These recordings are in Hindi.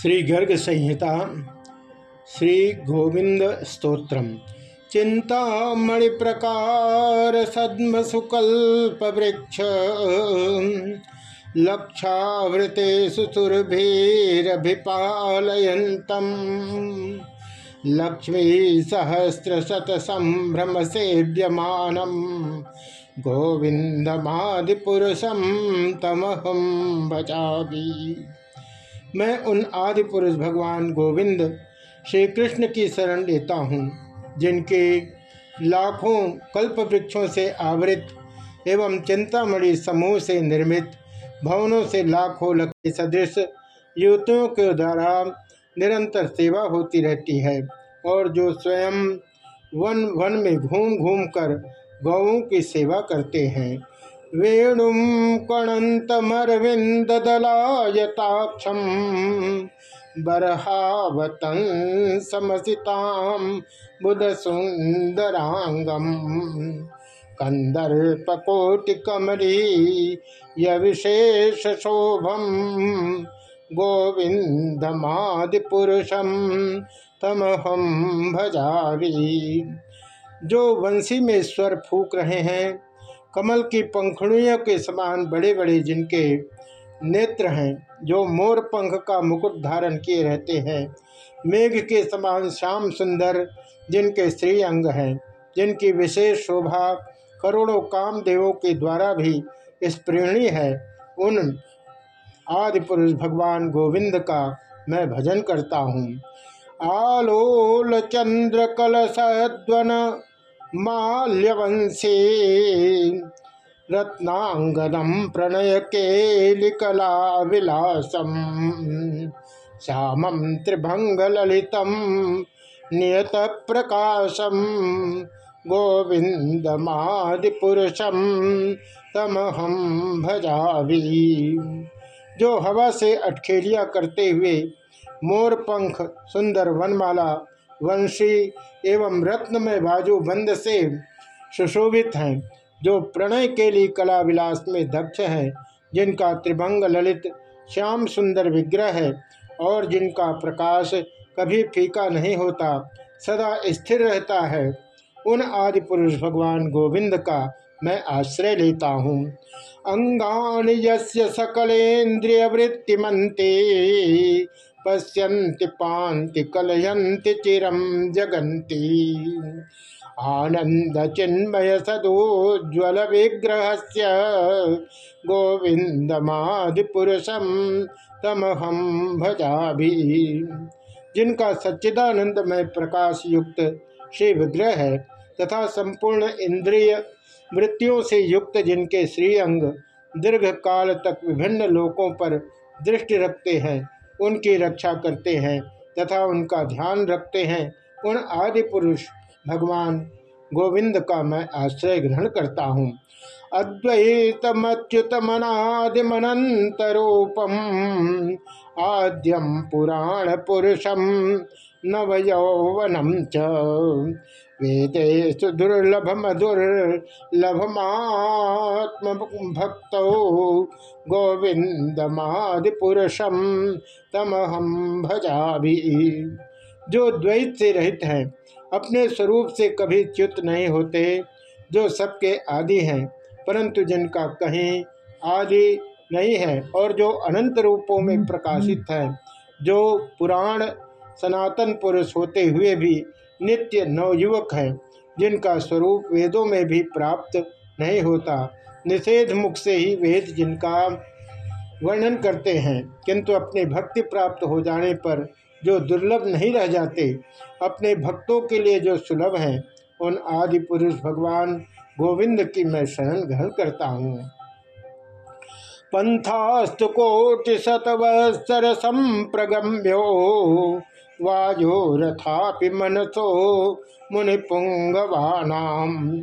श्री गर्ग संहिता श्री गोविंद स्त्रोत्र चिंतामणि प्रकार सद्म सुकल्प वृक्ष लक्षावृते सुरभिपालयन्तम् लक्ष्मी सहस्र शत संभ्रम सेव्यमानम गोविंदमादिपुरुषम तमहम बचावी मैं उन आदि पुरुष भगवान गोविंद श्री कृष्ण की शरण लेता हूँ, जिनके लाखों कल्प वृक्षों से आवृत एवं चिंतामणि समूह से निर्मित भवनों से लाखों लक्ष्य सदृश युवतियों के द्वारा निरंतर सेवा होती रहती है और जो स्वयं वन वन में घूम घूम कर गौों की सेवा करते हैं। वेणुं कणन्तमरविन्ददलायताक्षं बर्हावतं समसितां बुधसुन्दराङ्गम् कन्दर्पकोटिकमली यविशेषशोभं गोविन्दमादिपुरुषं तमहं भजावी जो वंशी में स्वर फूक रहे हैं कमल की पंखुड़ियों के समान बड़े बड़े जिनके नेत्र हैं, जो मोर पंख का मुकुट धारण किए रहते हैं, मेघ के समान श्याम सुंदर जिनके श्री अंग हैं, जिनकी विशेष शोभा करोड़ों कामदेवों के द्वारा भी स्प्रेणी है, उन आदि पुरुष भगवान गोविंद का मैं भजन करता हूँ। आलोल चंद्र कल कलशध्वन माल्यवंशी रत्नांगनम प्रणय केलिकला विलासम श्यामं प्रकाशम गोविंदमादिपुरुषम तमहम भजावी जो हवा से अटखेलिया करते हुए मोर पंख सुंदर वनमाला वंशी एवं रत्न में बाजू बंद से सुशोभित हैं, जो प्रणय के लिए कला विलास में दक्ष हैं, जिनका त्रिभंग ललित श्याम सुंदर विग्रह है और जिनका प्रकाश कभी फीका नहीं होता, सदा स्थिर रहता है। उन आदि पुरुष भगवान गोविंद का मैं आश्रय लेता हूँ। अंगान यस्य सकलेन्द्रिय वृत्तिमंते पश्यन्ति आनंद चिन्मय सदोज्वल विग्रह से गोविंदमादिपुरुषम तमहम भजा भी जिनका सच्चिदानंद में प्रकाश युक्त श्री विग्रह है तथा संपूर्ण इंद्रिय वृत्तियों से युक्त जिनके श्रीअंग दीर्घ काल तक विभिन्न लोकों पर दृष्टि रखते हैं उनकी रक्षा करते हैं तथा उनका ध्यान रखते हैं। उन आदि पुरुष, भगवान गोविंद का मैं आश्रय ग्रहण करता हूँ। अद्वैतमच्युतमनादिमनंतरूपम आद्यम पुराण पुरुषम नवयौवनम च। वेदेशु दुर्लभ मधुर्लभमात्म भक्त गोविंदमादिपुरुषम तमहम भजा भी जो द्वैत से रहित हैं, अपने स्वरूप से कभी च्युत नहीं होते, जो सबके आदि हैं, परंतु जिनका कहीं आदि नहीं है और जो अनंत रूपों में प्रकाशित है, जो पुराण सनातन पुरुष होते हुए भी नित्य नवयुवक है, जिनका स्वरूप वेदों में भी प्राप्त नहीं होता। निषेध मुख से ही वेद जिनका वर्णन करते हैं, किंतु अपने भक्ति प्राप्त हो जाने पर जो दुर्लभ नहीं रह जाते, अपने भक्तों के लिए जो सुलभ हैं, उन आदि पुरुष भगवान गोविंद की मैं शरण ग्रहण करता हूँ। पंथास्तु कोटि शतवत्सर संप्रगम्यो वाजो रथापि मनसो मुनिपुंगवानाम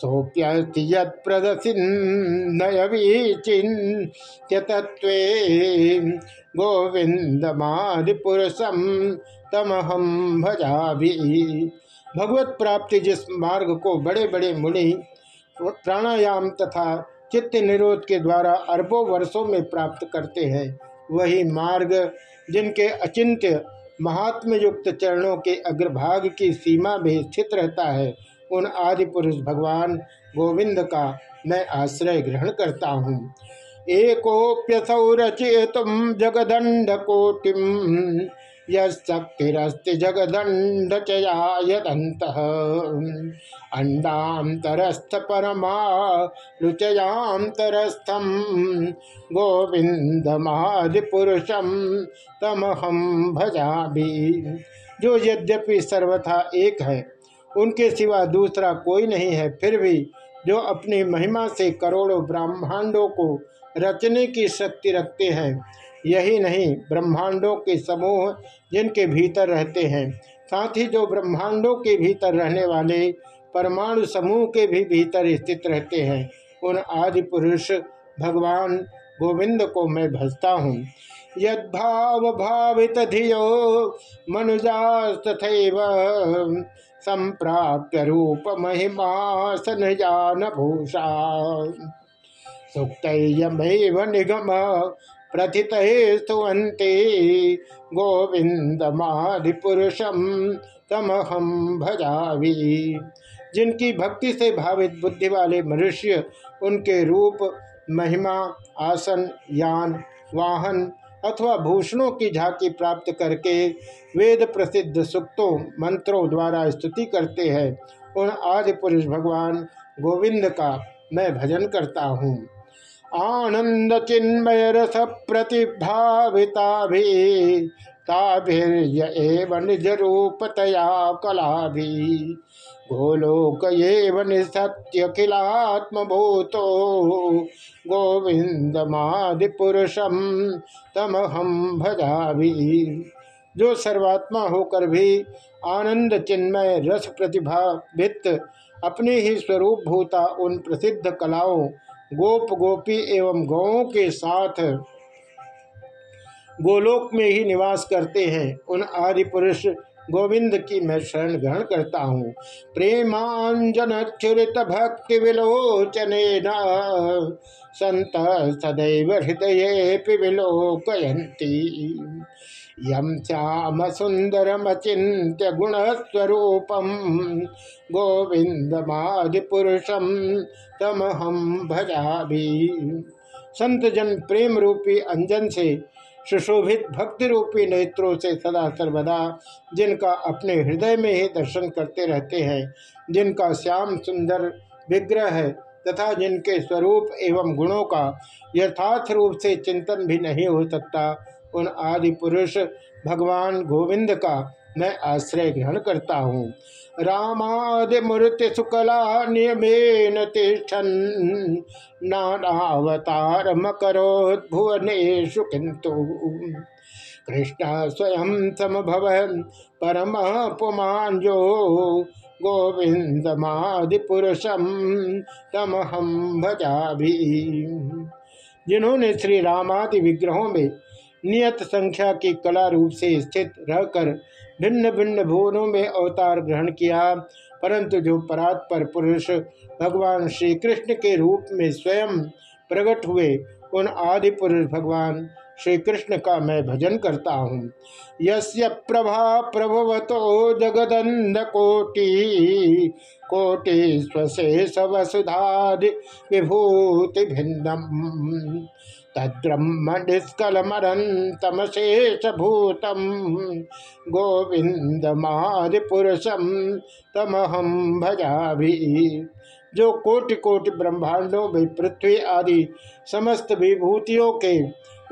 सोप्यस्ति यदसिन्नयवीचिन्त्यतत्त्वे गोविंदमादिपुरुषम तमहम भजा भगवत प्राप्ति जिस मार्ग को बड़े बड़े मुनि प्राणायाम तथा चित्त निरोध के द्वारा अरबों वर्षों में प्राप्त करते हैं, वही मार्ग जिनके अचिंत्य महात्म युक्त चरणों के अग्रभाग की सीमा में स्थित रहता है। उन आदि पुरुष भगवान गोविंद का मैं आश्रय ग्रहण करता हूँ। एकोप्यसौ रचेतुम जगदंड कोटिम यक्तिरस्ति जगदंड चयायदंत अंडातरस्थ परमा लुचयांतरस्थम गोविंदमादिपुरुषम तमहम भजा जो यद्यपि सर्वथा एक है, उनके सिवा दूसरा कोई नहीं है, फिर भी जो अपनी महिमा से करोड़ों ब्रह्मांडों को रचने की शक्ति रखते हैं यही नहीं, ब्रह्मांडों के समूह जिनके भीतर रहते हैं, साथ ही जो ब्रह्मांडों के भीतर रहने वाले परमाणु समूह के भी भीतर स्थित रहते हैं, उन आदि पुरुष भगवान गोविंद को मैं भजता हूँ। यद्भाव भावित धियो मनुजा तथैव संप्राप्य रूप महिमा सन जान भूषा सुक्त निगम प्रथित स्तुवंते गोविंदमादिपुरुषम तमहम भजावी जिनकी भक्ति से भावित बुद्धि वाले मनुष्य, उनके रूप, महिमा, आसन, यान, वाहन अथवा भूषणों की झांकी प्राप्त करके वेद प्रसिद्ध सुक्तों, मंत्रों द्वारा स्तुति करते हैं, उन आदि पुरुष भगवान गोविंद का मैं भजन करता हूँ। आनंद चिन्मय रस प्रतिभाविता एव निज रूपतया कला भी। गोलोक ये निसत्यखिलात्मभूतो गोविंदमादिपुरुषम तमहम भजावी जो सर्वात्मा होकर भी आनंद चिन्मय रस प्रतिभा अपने ही स्वरूप भूता उन प्रसिद्ध कलाओं गोप गोपी एवं गौों के साथ गोलोक में ही निवास करते हैं। उन आदि पुरुष गोविंद की मैं शरण ग्रहण करता हूँ। प्रेमांजन चुरित भक्ति विलोचन संत सदैव हृदय विलोकयंती यम श्याम सुंदरमचिंत्य गुणस्वरूपम। गोविंदमादिपुरुषम तमहम भजा भी संत जन प्रेम रूपी अंजन से सुशोभित भक्ति रूपी नेत्रों से सदा सर्वदा जिनका अपने हृदय में ही दर्शन करते रहते हैं, जिनका श्याम सुंदर विग्रह है तथा जिनके स्वरूप एवं गुणों का यथार्थ रूप से चिंतन भी नहीं हो सकता, उन आदि पुरुष भगवान गोविंद का मैं आश्रय ग्रहण करता हूँ। रामादि मूर्ति सुकला नियमेन तिष्ठन। नानावतार मकरोत् भुवनेशु किंतु कृष्ण स्वयं समभवन परम पुमान जो गोविंदमादिपुरुषम तमहम भजा भी जिन्होंने श्री रामादि विग्रहों में नियत संख्या की कला रूप से स्थित रहकर भिन्न भिन्न भुवनों में अवतार ग्रहण किया। परंतु जो परात्पर पुरुष भगवान श्री कृष्ण के रूप में स्वयं प्रकट हुए, उन आदि पुरुष भगवान श्री कृष्ण का मैं भजन करता हूँ। यस्य प्रभा प्रभवतो जगदंध कोटि कोटि स्वशेष वसुधादि विभूति भिन्नम। तद्ब्रह्मनिष्कलमरन्तमशेषभूतं गोविंदमादिपुरुषम तमहम भजाभि जो कोटि कोटि ब्रह्मांडों में पृथ्वी आदि समस्त विभूतियों के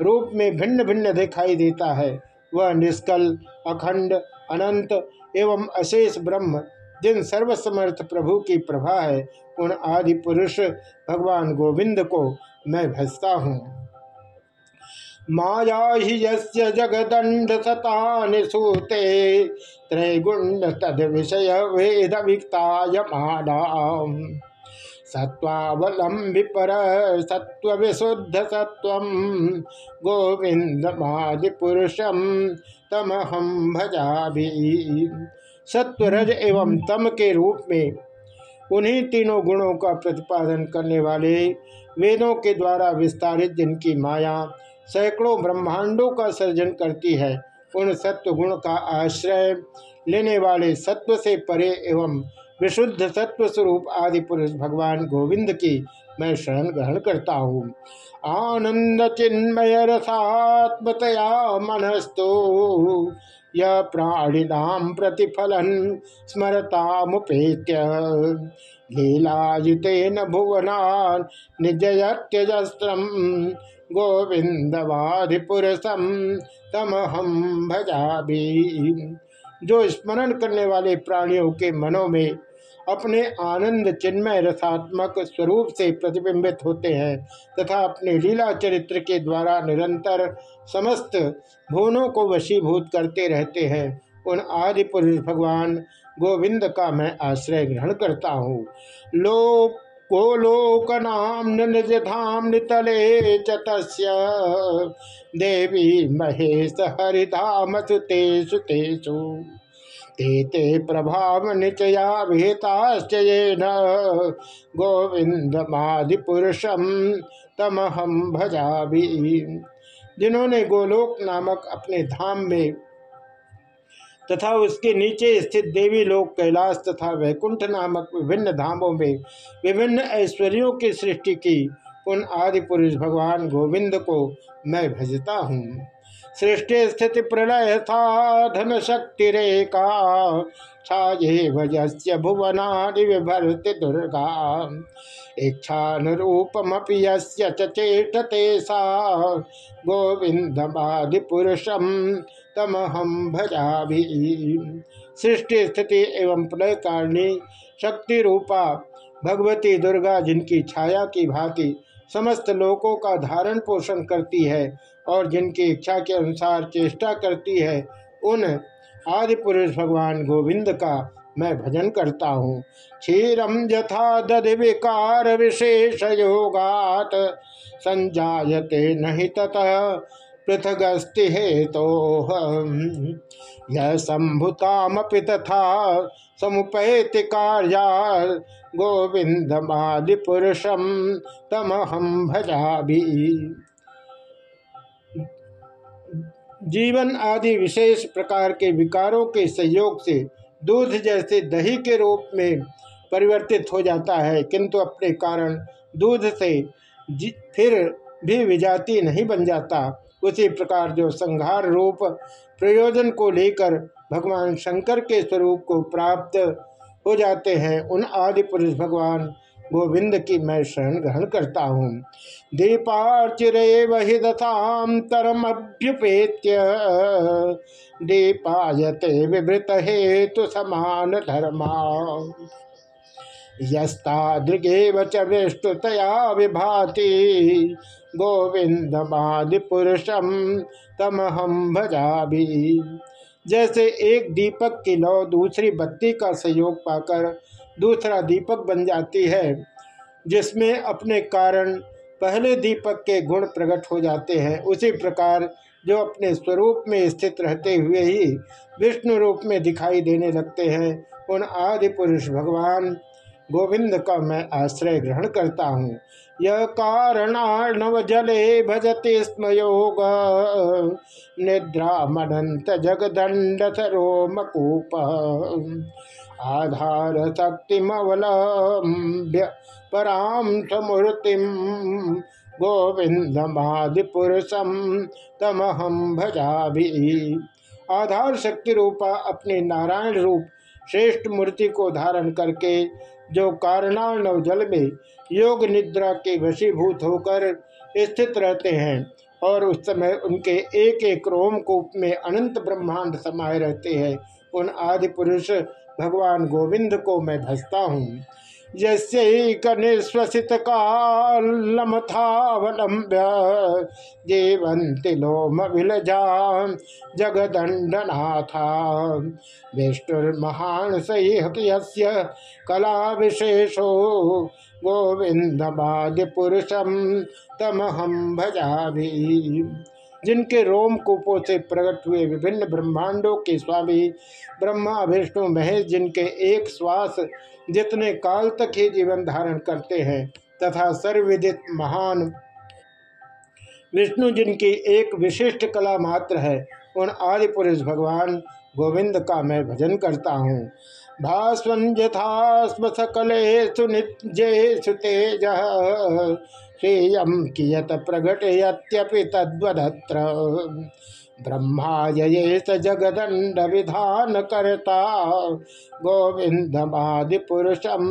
रूप में भिन्न भिन्न दिखाई देता है, वह निष्कल, अखंड, अनंत एवं अशेष ब्रह्म, जिन सर्वसमर्थ प्रभु की प्रभा है, उन आदि पुरुष भगवान गोविंद को मैं भजता हूँ। माया ही यस्य जगदंड सतानि सूते त्रैगुण्ड तद विषय वेद सत्वावलंबि पर सत्व विशुद्ध सत्व गोविंदमादिपुरुषम तमहम भजा भी सत्व रज एवं तम के रूप में उन्हीं तीनों गुणों का प्रतिपादन करने वाले वेदों के द्वारा विस्तारित जिनकी माया सैकड़ों ब्रह्मांडों का सर्जन करती है। उन सत्व गुण का आश्रय लेने वाले सत्व से परे एवं विशुद्ध सत्व स्वरूप आदि पुरुष भगवान गोविंद की मैं शरण ग्रहण करता हूँ। आनंद चिन्मय रसात्मतया मनस्तो। य प्राणिनाम प्रतिफलन स्मरता मुपेत्य लीलाजितेन भुवना निजयत्यजस्त्रम। गोविंदवादिपुरसम तमहम भजा जो स्मरण करने वाले प्राणियों के मनों में अपने आनंद चिन्मय रसात्मक स्वरूप से प्रतिबिंबित होते हैं तथा अपने लीला चरित्र के द्वारा निरंतर समस्त भुवनों को वशीभूत करते रहते हैं, उन आदि पुरुष भगवान गोविंद का मैं आश्रय ग्रहण करता हूँ। लोक गोलोकनाम निजधाम नितले चतस्य। देवी महेश हरिधाम सुते सुतेषु तेषु ते ते प्रभाव निचया भेताश्चयेन गोविंदमादिपुरुषम तमहम भजा जिन्होंने गोलोक नामक अपने धाम में तथा उसके नीचे स्थित देवी लोक कैलाश तथा वैकुंठ नामक विभिन्न धामों में विभिन्न ऐश्वर्यों की सृष्टि की। उन आदि पुरुष भगवान गोविंद को मैं भजता हूँ। सृष्टि स्थिति प्रलय साधन शक्ति रेखा, छाये भजस्य भुवना विभरति दुर्गा। इच्छानुरूपमपि यस्य चेष्टते सा गोविंदमादिपुरुषम तमहम भजा सृष्टि स्थिति एवं प्रलय कारिणी शक्ति रूपा भगवती दुर्गा, जिनकी छाया की भांति समस्त लोकों का धारण पोषण करती है और जिनकी इच्छा के अनुसार चेष्टा करती है, उन आदि पुरुष भगवान गोविंद का मैं भजन करता हूँ। क्षीरम यथा दधि विकार विशेष योगात, संजायते नहीं ततः। पृथगस्ति हेतो यह संभुतामपि तथा समुपैति कार्या गोविंदमादिपुरुषम तमहम भजा जीवन आदि विशेष प्रकार के विकारों के संयोग से दूध जैसे दही के रूप में परिवर्तित हो जाता है, किंतु अपने कारण दूध से फिर भी विजाति नहीं बन जाता। उसी प्रकार जो संहार रूप प्रयोजन को लेकर भगवान शंकर के स्वरूप को प्राप्त हो जाते हैं, उन आदि पुरुष भगवान गोविंद की मैं शरण ग्रहण करता हूँ। दीपाचिरे वही तरमभ्युपेत्य दीपायते विवृत हेतु समान धर्मा। यस्तादृगेव च विष्णुतया विभाति। गोविंदमादिपुरुषम तमहम भजा भी जैसे एक दीपक की लौ दूसरी बत्ती का सहयोग पाकर दूसरा दीपक बन जाती है, जिसमें अपने कारण पहले दीपक के गुण प्रकट हो जाते हैं, उसी प्रकार जो अपने स्वरूप में स्थित रहते हुए ही विष्णु रूप में दिखाई देने लगते हैं, उन आदि पुरुष भगवान गोविंद का मैं आश्रय ग्रहण करता हूँ। यह कारणार्णव जले भजते स्म योग निद्रा मनंत जगदंड सरोमकूप आधार शक्तिमवलम्ब्य पराम समूर्तिम गोविंदमादिपुरुषम तमहम भजा भी आधार शक्ति रूपा अपने नारायण रूप श्रेष्ठ मूर्ति को धारण करके जो कारणार्णव जल में योग निद्रा के वशीभूत होकर स्थित रहते हैं और उस समय उनके एक एक रोम रोमकूप में अनंत ब्रह्मांड समाये रहते हैं। उन आदि पुरुष भगवान गोविंद को मैं भजता हूँ। यश्वसित कालमथावलंब्य जीवंति लोम विलजा जगदंडनाथा। विष्णुर्महान सह्य कला विशेषो गोविंदमादिपुरुषम तमहम भजा भी जिनके रोम कूपों से प्रकट हुए विभिन्न ब्रह्मांडों के स्वामी, ब्रह्मा, विष्णु, महेश जिनके एक श्वास जितने काल तक ही जीवन धारण करते हैं, तथा सर्वविदित महान विष्णु जिनकी एक विशिष्ट कला मात्र है, उन आदि पुरुष भगवान गोविंद का मैं भजन करता हूँ। भास्वन यथास्म सकले सुनिजेशु तेज। श्रेयम कियत प्रगटयत्यपि तद्वदत्र। ब्रह्माजये स जगदंड विधान करता गोविंदमादि पुरुषम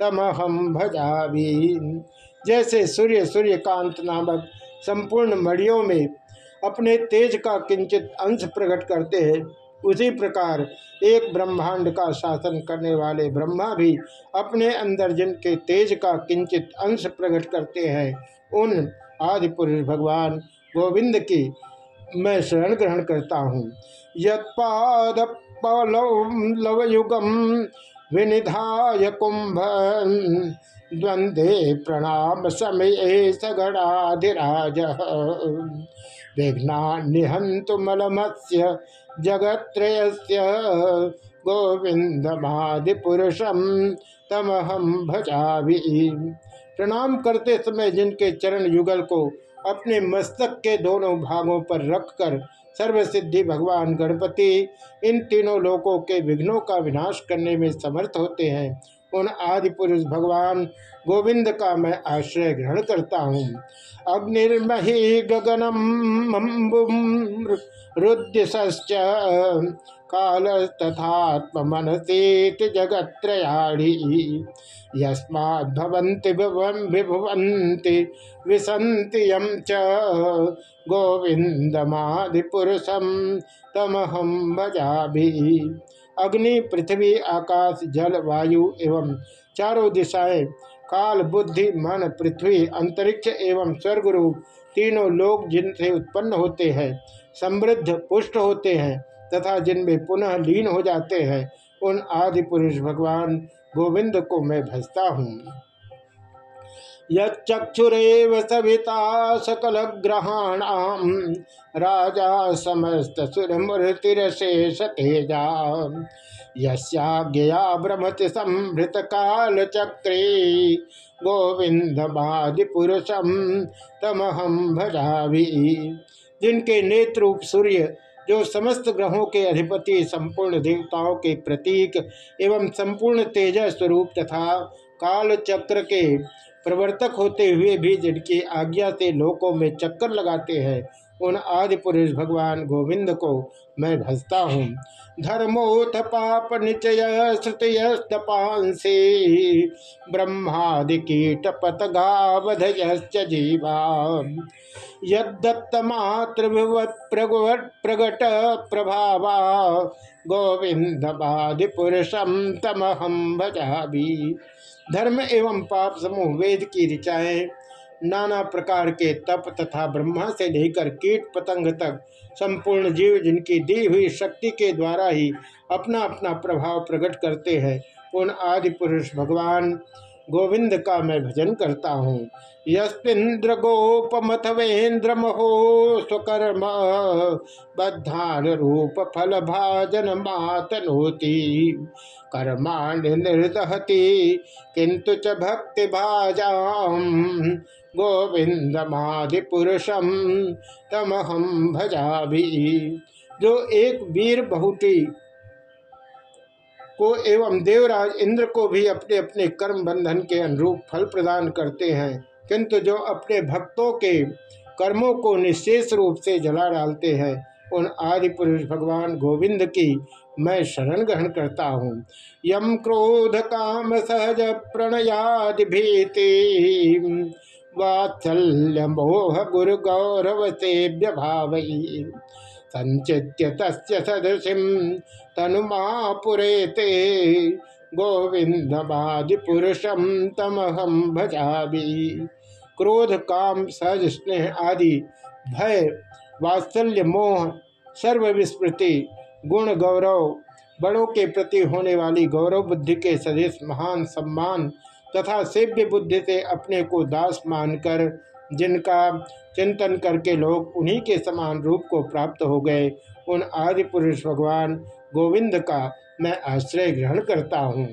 तमहम भजावी जैसे सूर्य, सूर्यकांत नामक संपूर्ण मड़ियों में अपने तेज का किंचित अंश प्रकट करते हैं उसी प्रकार एक ब्रह्मांड का शासन करने वाले ब्रह्मा भी अपने अंदर जिनके तेज का किंचित अंश प्रकट करते हैं, उन आदि पुरुष भगवान गोविंद की मैं शरण ग्रहण करता हूँ। यद लवयुगम विनिधाय कुंभ द्वंद्वे प्रणाम समय सगणाधिराज। विघ्ना निहंतु मलमत्स्य जगत्रयस्य गोविंदमादिपुरुषम तमहम भजावी प्रणाम करते समय जिनके चरण युगल को अपने मस्तक के दोनों भागों पर रखकर सर्वसिद्धि भगवान गणपति इन तीनों लोकों के विघ्नों का विनाश करने में समर्थ होते हैं। उन आदि पुरुष भगवान गोविंद का मैं आश्रय ग्रहण करता हूँ। अग्निर्मही गगनम रुद्यश्च काल तथात्म मनसेत जगत्रयाणी यस्माद्भवन्ति विभुवन्ति विसन्ति यम च गोविंदमादिपुरुषम तमहम भजाभि अग्नि, पृथ्वी, आकाश, जल, वायु एवं चारों दिशाएँ, काल, बुद्धि, मन, पृथ्वी, अंतरिक्ष एवं स्वर्ग रूप तीनों लोग जिनसे उत्पन्न होते हैं, समृद्ध, पुष्ट होते हैं तथा जिनमें पुनः लीन हो जाते हैं, उन आदि पुरुष भगवान गोविंद को मैं भजता हूँ। यक्षुरेव सविता सकल ग्रहाणाम। राजा समस्त सुरमूर्तिरशेष तेजा। यज्ञया भ्रमति संभृत काल चक्रे गोविंदमादिपुरुषम तमहम भजावी जिनके नेत्रूप सूर्य, जो समस्त ग्रहों के अधिपति, संपूर्ण देवताओं के प्रतीक एवं संपूर्ण तेज स्वरूप तथा काल चक्र के प्रवर्तक होते हुए भी जिनकी आज्ञा से लोकों में चक्कर लगाते हैं उन आदि पुरुष भगवान गोविंद को मैं भजता हूँ। धर्मोथ पाप निचय श्रुतयस्तपांसी ब्रह्मादि कीट पतगावधयश्च जीवा। यदत्तमात्र प्रगट प्रभावा। गोविंदवादि पुरुषम तमहम भजाभी धर्म एवं पाप समूह वेद की ऋचाएँ नाना प्रकार के तप तथा ब्रह्मा से लेकर कीट पतंग तक संपूर्ण जीव जिनकी दी हुई शक्ति के द्वारा ही अपना अपना प्रभाव प्रकट करते हैं, उन आदि पुरुष भगवान गोविंद का मैं भजन करता हूँ। यस्पिंद्र गोपमथवेन्द्र महो स्वकर्म बद्धान रूप फल भाजन मातनोति, कर्माण निर्दहति किंतु च भक्ति भाजाम गोविंदमादिपुरुषम तमहम भजाभी जो एक वीर बहुटी को एवं देवराज इंद्र को भी अपने अपने कर्म बंधन के अनुरूप फल प्रदान करते हैं, किंतु जो अपने भक्तों के कर्मों को निशेष रूप से जला डालते हैं, उन आदि पुरुष भगवान गोविंद की मैं शरण ग्रहण करता हूँ। यम क्रोध काम सहज प्रणयादि भीति। वात्सल्य मोह गुरु गौरव से व्यभाव संचित्य तस्य सदृशिम तनुमा पुरेते गोविंदमादिपुरुषम तमहम भजाबी क्रोध काम सहज स्नेह आदि, भय वात्सल्य मोह सर्वविस्मृति गुण गौरव बड़ों के प्रति होने वाली गौरव बुद्धि के सदृश महान सम्मान तथा सेव्य बुद्धि से अपने को दास मानकर, जिनका चिंतन करके लोग उन्हीं के समान रूप को प्राप्त हो गए, उन आदि पुरुष भगवान गोविंद का मैं आश्रय ग्रहण करता हूँ।